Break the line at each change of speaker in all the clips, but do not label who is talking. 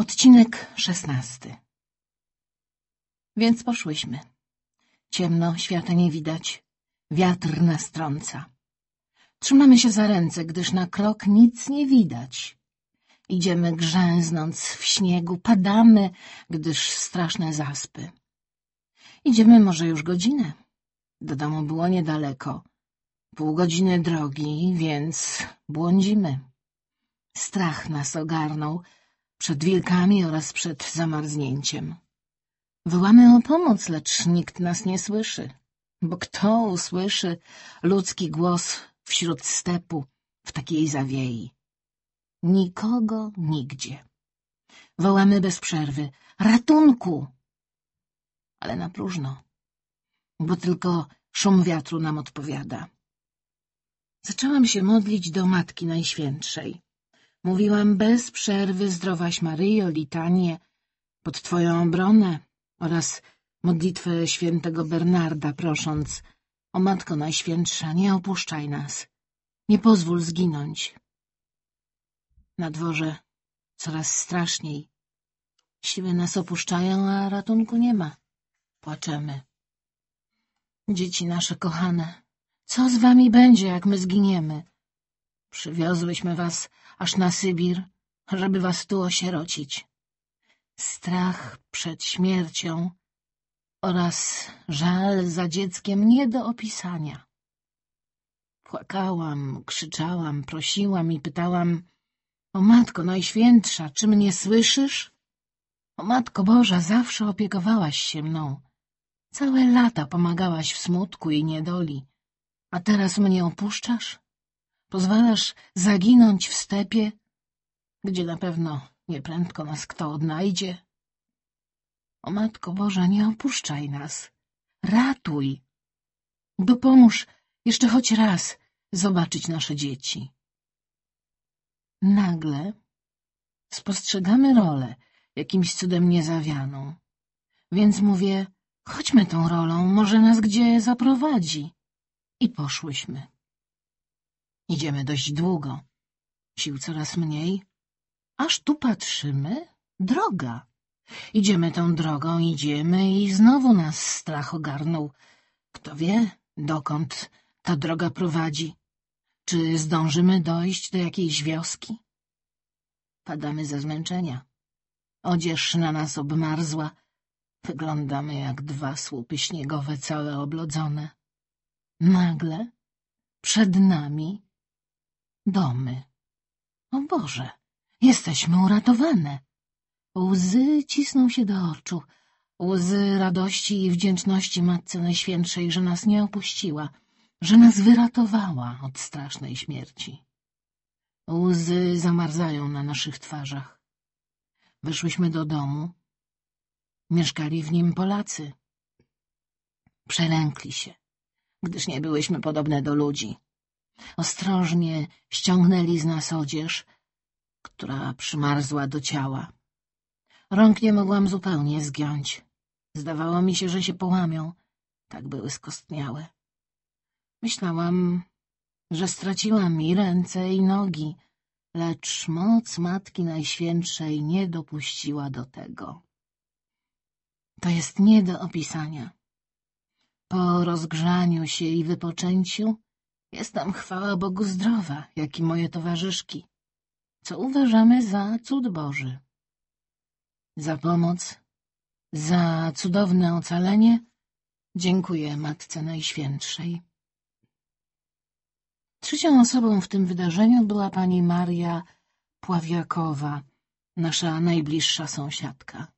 Odcinek szesnasty Więc poszłyśmy. Ciemno, świata nie widać. Wiatr nas trąca. Trzymamy się za ręce, gdyż na krok nic nie widać. Idziemy grzęznąc w śniegu, padamy, gdyż straszne zaspy. Idziemy może już godzinę. Do domu było niedaleko. Pół godziny drogi, więc błądzimy. Strach nas ogarnął przed wilkami oraz przed zamarznięciem. Wołamy o pomoc, lecz nikt nas nie słyszy. Bo kto usłyszy ludzki głos wśród stepu w takiej zawiei? Nikogo nigdzie. Wołamy bez przerwy. Ratunku! Ale na próżno. Bo tylko szum wiatru nam odpowiada. Zaczęłam się modlić do Matki Najświętszej. Mówiłam bez przerwy zdrowaś Maryjo, litanie pod Twoją obronę oraz modlitwę świętego Bernarda, prosząc o Matko Najświętsza, nie opuszczaj nas, nie pozwól zginąć. Na dworze coraz straszniej. Siły nas opuszczają, a ratunku nie ma. Płaczemy. Dzieci nasze kochane, co z wami będzie, jak my zginiemy? Przywiozłyśmy was aż na Sybir, żeby was tu osierocić. Strach przed śmiercią oraz żal za dzieckiem nie do opisania. Płakałam, krzyczałam, prosiłam i pytałam — O Matko Najświętsza, czy mnie słyszysz? O Matko Boża, zawsze opiekowałaś się mną. Całe lata pomagałaś w smutku i niedoli. A teraz mnie opuszczasz? Pozwalasz zaginąć w stepie, gdzie na pewno nieprędko nas kto odnajdzie? O Matko Boża, nie opuszczaj nas. Ratuj. Dopomóż jeszcze choć raz zobaczyć nasze dzieci. Nagle spostrzegamy rolę, jakimś cudem niezawianą. Więc mówię, chodźmy tą rolą, może nas gdzie zaprowadzi. I poszłyśmy. Idziemy dość długo. Sił coraz mniej. Aż tu patrzymy, droga. Idziemy tą drogą, idziemy i znowu nas strach ogarnął. Kto wie, dokąd ta droga prowadzi. Czy zdążymy dojść do jakiejś wioski? Padamy ze zmęczenia. Odzież na nas obmarzła. Wyglądamy jak dwa słupy śniegowe, całe oblodzone. Nagle przed nami domy. O Boże, jesteśmy uratowane. Łzy cisną się do oczu. Łzy radości i wdzięczności Matce Najświętszej, że nas nie opuściła, że nas wyratowała od strasznej śmierci. Łzy zamarzają na naszych twarzach. Weszłyśmy do domu. Mieszkali w nim Polacy. Przelękli się, gdyż nie byłyśmy podobne do ludzi. Ostrożnie ściągnęli z nas odzież, która przymarzła do ciała. Rąk nie mogłam zupełnie zgiąć. Zdawało mi się, że się połamią. Tak były skostniałe. Myślałam, że straciłam i ręce, i nogi, lecz moc Matki Najświętszej nie dopuściła do tego. To jest nie do opisania. Po rozgrzaniu się i wypoczęciu jestem, chwała Bogu, zdrowa, jak i moje towarzyszki, co uważamy za cud Boży. Za pomoc, za cudowne ocalenie dziękuję Matce Najświętszej. Trzecią osobą w tym wydarzeniu była pani Maria Pławiakowa, nasza najbliższa sąsiadka.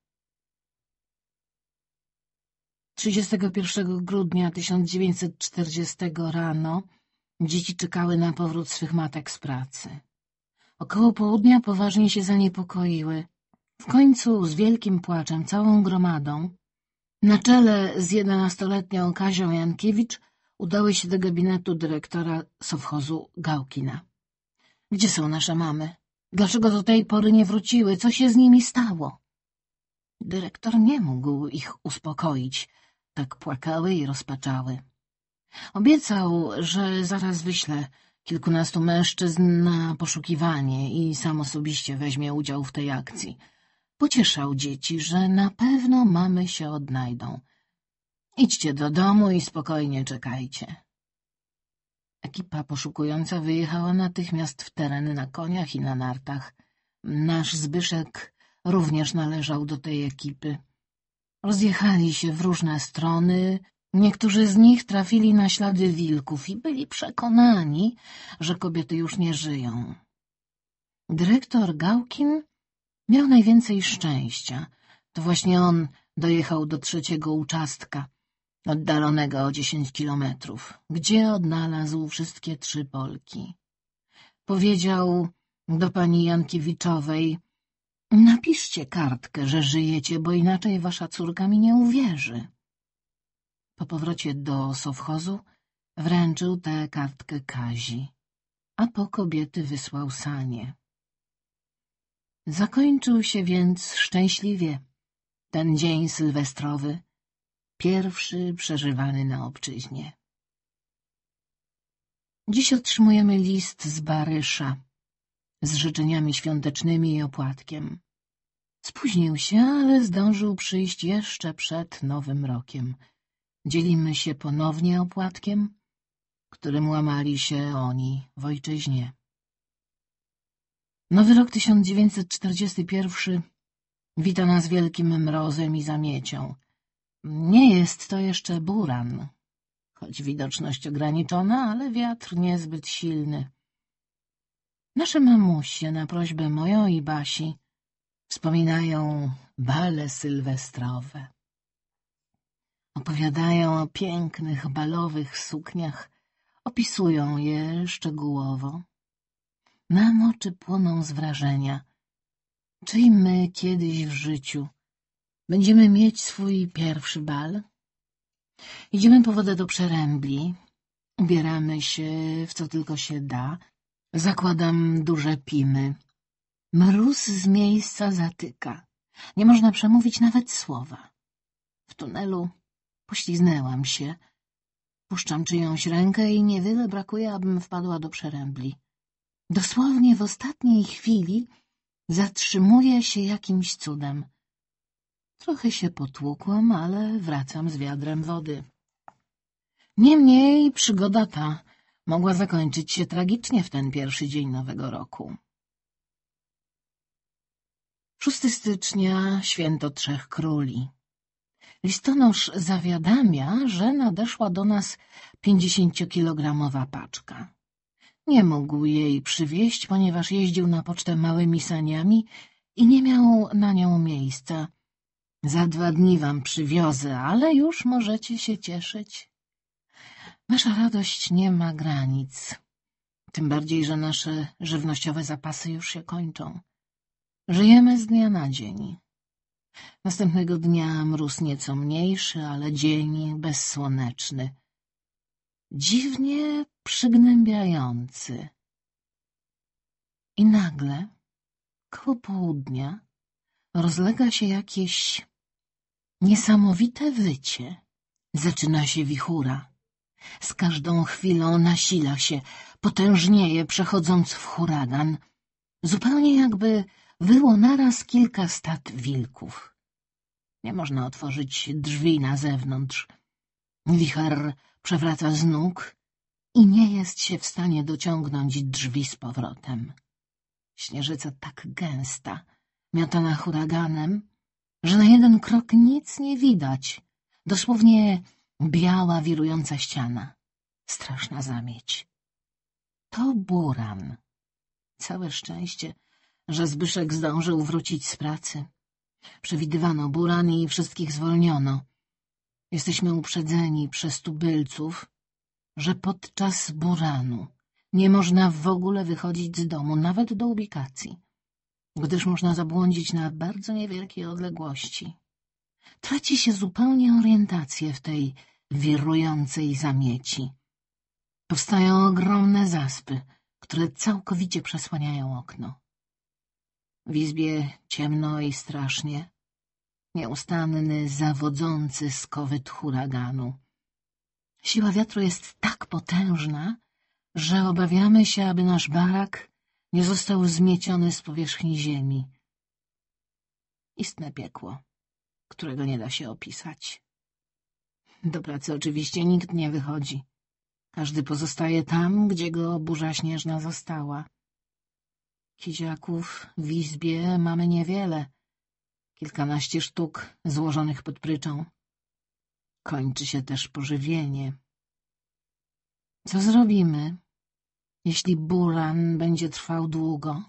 31 grudnia 1940 rano dzieci czekały na powrót swych matek z pracy. Około południa poważnie się zaniepokoiły. W końcu z wielkim płaczem, całą gromadą, na czele z jedenastoletnią Kazią Jankiewicz udały się do gabinetu dyrektora sowchozu Gałkina. — Gdzie są nasze mamy? Dlaczego do tej pory nie wróciły? Co się z nimi stało? Dyrektor nie mógł ich uspokoić. Tak płakały i rozpaczały. Obiecał, że zaraz wyśle kilkunastu mężczyzn na poszukiwanie i sam osobiście weźmie udział w tej akcji. Pocieszał dzieci, że na pewno mamy się odnajdą. Idźcie do domu i spokojnie czekajcie. Ekipa poszukująca wyjechała natychmiast w teren na koniach i na nartach. Nasz Zbyszek również należał do tej ekipy. Rozjechali się w różne strony, niektórzy z nich trafili na ślady wilków i byli przekonani, że kobiety już nie żyją. Dyrektor Gałkin miał najwięcej szczęścia. To właśnie on dojechał do trzeciego uczastka, oddalonego o dziesięć kilometrów, gdzie odnalazł wszystkie trzy Polki. Powiedział do pani Jankiewiczowej — Napiszcie kartkę, że żyjecie, bo inaczej wasza córka mi nie uwierzy. Po powrocie do sowchozu wręczył tę kartkę Kazi, a po kobiety wysłał sanie. Zakończył się więc szczęśliwie ten dzień sylwestrowy, pierwszy przeżywany na obczyźnie. Dziś otrzymujemy list z Barysza z życzeniami świątecznymi i opłatkiem. Spóźnił się, ale zdążył przyjść jeszcze przed Nowym Rokiem. Dzielimy się ponownie opłatkiem, którym łamali się oni w ojczyźnie. Nowy rok 1941 wita nas wielkim mrozem i zamiecią. Nie jest to jeszcze buran, choć widoczność ograniczona, ale wiatr niezbyt silny. Nasze mamusie na prośbę moją i Basi wspominają bale sylwestrowe. Opowiadają o pięknych balowych sukniach, opisują je szczegółowo. Nam oczy płoną z wrażenia. Czy i my kiedyś w życiu będziemy mieć swój pierwszy bal? Idziemy po wodę do przerębli, ubieramy się w co tylko się da, zakładam duże pimy. Mróz z miejsca zatyka. Nie można przemówić nawet słowa. W tunelu pośliznęłam się. Puszczam czyjąś rękę i niewiele brakuje, abym wpadła do przerębli. Dosłownie w ostatniej chwili zatrzymuję się jakimś cudem. Trochę się potłukłam, ale wracam z wiadrem wody. Niemniej przygoda ta mogła zakończyć się tragicznie w ten pierwszy dzień nowego roku. 6 stycznia, święto Trzech Króli. Listonosz zawiadamia, że nadeszła do nas pięćdziesięciokilogramowa paczka. Nie mógł jej przywieźć, ponieważ jeździł na pocztę małymi saniami i nie miał na nią miejsca. Za dwa dni wam przywiozę, ale już możecie się cieszyć. Wasza radość nie ma granic. Tym bardziej, że nasze żywnościowe zapasy już się kończą. Żyjemy z dnia na dzień. Następnego dnia mróz nieco mniejszy, ale dzień bezsłoneczny. Dziwnie przygnębiający. I nagle, koło południa, rozlega się jakieś niesamowite wycie. Zaczyna się wichura. Z każdą chwilą nasila się, potężnieje, przechodząc w huragan. Zupełnie jakby wyło naraz kilka stad wilków. Nie można otworzyć drzwi na zewnątrz. Wicher przewraca z nóg i nie jest się w stanie dociągnąć drzwi z powrotem. Śnieżyca tak gęsta, miotana huraganem, że na jeden krok nic nie widać. Dosłownie biała, wirująca ściana. Straszna zamieć. To buran. Całe szczęście, że Zbyszek zdążył wrócić z pracy. Przewidywano buran i wszystkich zwolniono. Jesteśmy uprzedzeni przez tubylców, że podczas buranu nie można w ogóle wychodzić z domu, nawet do ubikacji, gdyż można zabłądzić na bardzo niewielkiej odległości. Traci się zupełnie orientację w tej wirującej zamieci. Powstają ogromne zaspy, które całkowicie przesłaniają okno. W izbie ciemno i strasznie. Nieustanny, zawodzący skowyt huraganu. Siła wiatru jest tak potężna, że obawiamy się, aby nasz barak nie został zmieciony z powierzchni ziemi. Istne piekło, którego nie da się opisać. Do pracy oczywiście nikt nie wychodzi. Każdy pozostaje tam, gdzie go burza śnieżna została. Kiziaków w izbie mamy niewiele. Kilkanaście sztuk złożonych pod pryczą. Kończy się też pożywienie. Co zrobimy, jeśli buran będzie trwał długo?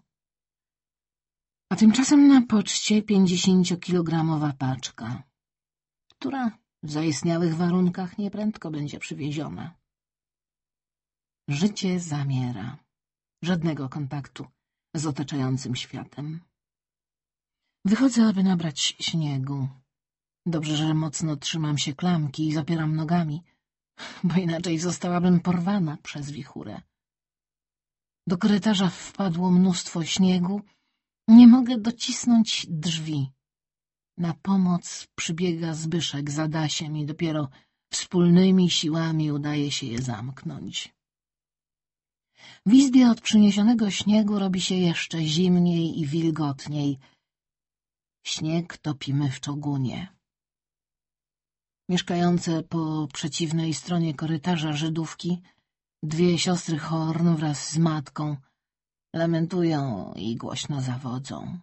A tymczasem na poczcie pięćdziesięciokilogramowa paczka, która w zaistniałych warunkach nieprędko będzie przywieziona. Życie zamiera. Żadnego kontaktu z otaczającym światem. Wychodzę, aby nabrać śniegu. Dobrze, że mocno trzymam się klamki i zapieram nogami, bo inaczej zostałabym porwana przez wichurę. Do korytarza wpadło mnóstwo śniegu. Nie mogę docisnąć drzwi. Na pomoc przybiega Zbyszek za Dasiem i dopiero wspólnymi siłami udaje się je zamknąć. W izbie od przyniesionego śniegu robi się jeszcze zimniej i wilgotniej. Śnieg topimy w czogunie. Mieszkające po przeciwnej stronie korytarza Żydówki, dwie siostry Horn wraz z matką lamentują i głośno zawodzą.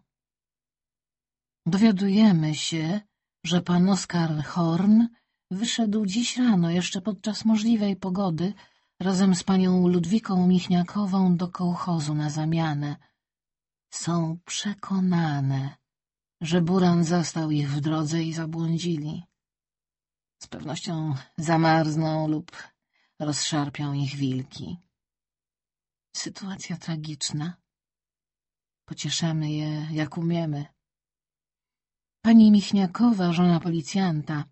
Dowiadujemy się, że pan Oskar Horn wyszedł dziś rano, jeszcze podczas możliwej pogody, razem z panią Ludwiką Michniakową do kołchozu na zamianę. Są przekonane, że Buran zastał ich w drodze i zabłądzili. Z pewnością zamarzną lub rozszarpią ich wilki. Sytuacja tragiczna. Pocieszamy je, jak umiemy. Pani Michniakowa, żona policjanta,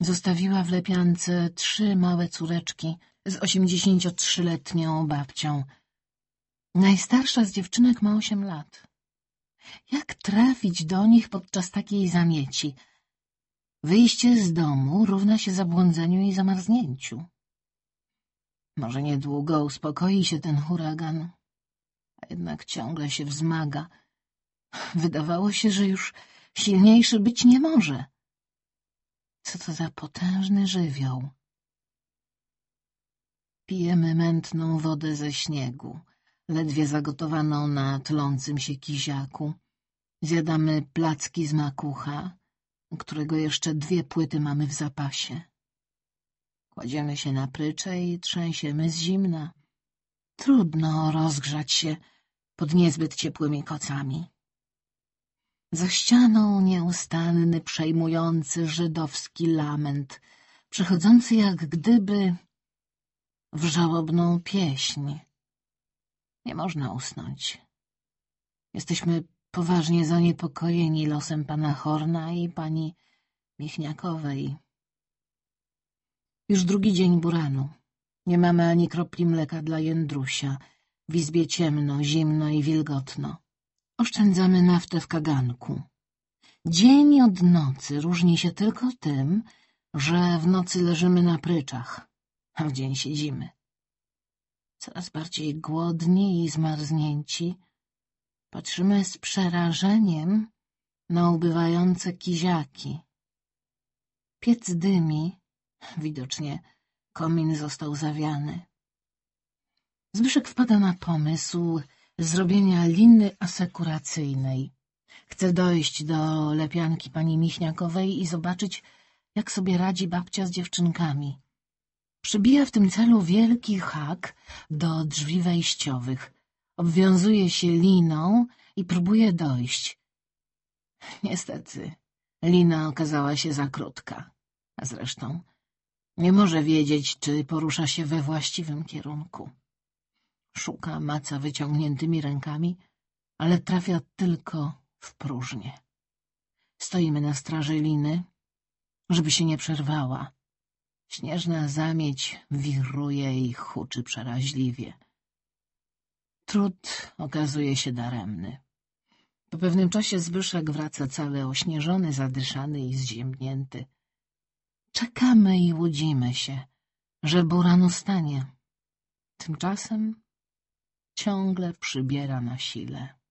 zostawiła w lepiance trzy małe córeczki z osiemdziesięciotrzyletnią babcią. Najstarsza z dziewczynek ma osiem lat. Jak trafić do nich podczas takiej zamieci? Wyjście z domu równa się zabłądzeniu i zamarznięciu. Może niedługo uspokoi się ten huragan, a jednak ciągle się wzmaga. Wydawało się, że już silniejszy być nie może. Co to za potężny żywioł? Pijemy mętną wodę ze śniegu, ledwie zagotowaną na tlącym się kiziaku. Zjadamy placki z makucha, którego jeszcze dwie płyty mamy w zapasie. Kładziemy się na prycze i trzęsiemy z zimna. Trudno rozgrzać się pod niezbyt ciepłymi kocami. Za ścianą nieustanny, przejmujący żydowski lament, przechodzący jak gdyby w żałobną pieśń. Nie można usnąć. Jesteśmy poważnie zaniepokojeni losem pana Horna i pani Michniakowej. Już drugi dzień buranu. Nie mamy ani kropli mleka dla Jędrusia. W izbie ciemno, zimno i wilgotno. Oszczędzamy naftę w kaganku. Dzień od nocy różni się tylko tym, że w nocy leżymy na pryczach, a w dzień siedzimy. Coraz bardziej głodni i zmarznięci, patrzymy z przerażeniem na ubywające kiziaki. Piec dymi, widocznie komin został zawiany. Zbyszek wpada na pomysł zrobienia liny asekuracyjnej. Chce dojść do lepianki pani Michniakowej i zobaczyć, jak sobie radzi babcia z dziewczynkami. Przybija w tym celu wielki hak do drzwi wejściowych. Obwiązuje się liną i próbuje dojść. Niestety, lina okazała się za krótka. A zresztą nie może wiedzieć, czy porusza się we właściwym kierunku. Szuka maca wyciągniętymi rękami, ale trafia tylko w próżnię. Stoimy na straży liny, żeby się nie przerwała. Śnieżna zamieć wiruje i huczy przeraźliwie. Trud okazuje się daremny. Po pewnym czasie Zbyszek wraca cały ośnieżony, zadyszany i zziębnięty. Czekamy i łudzimy się, że buran ustanie. Tymczasem ciągle przybiera na sile.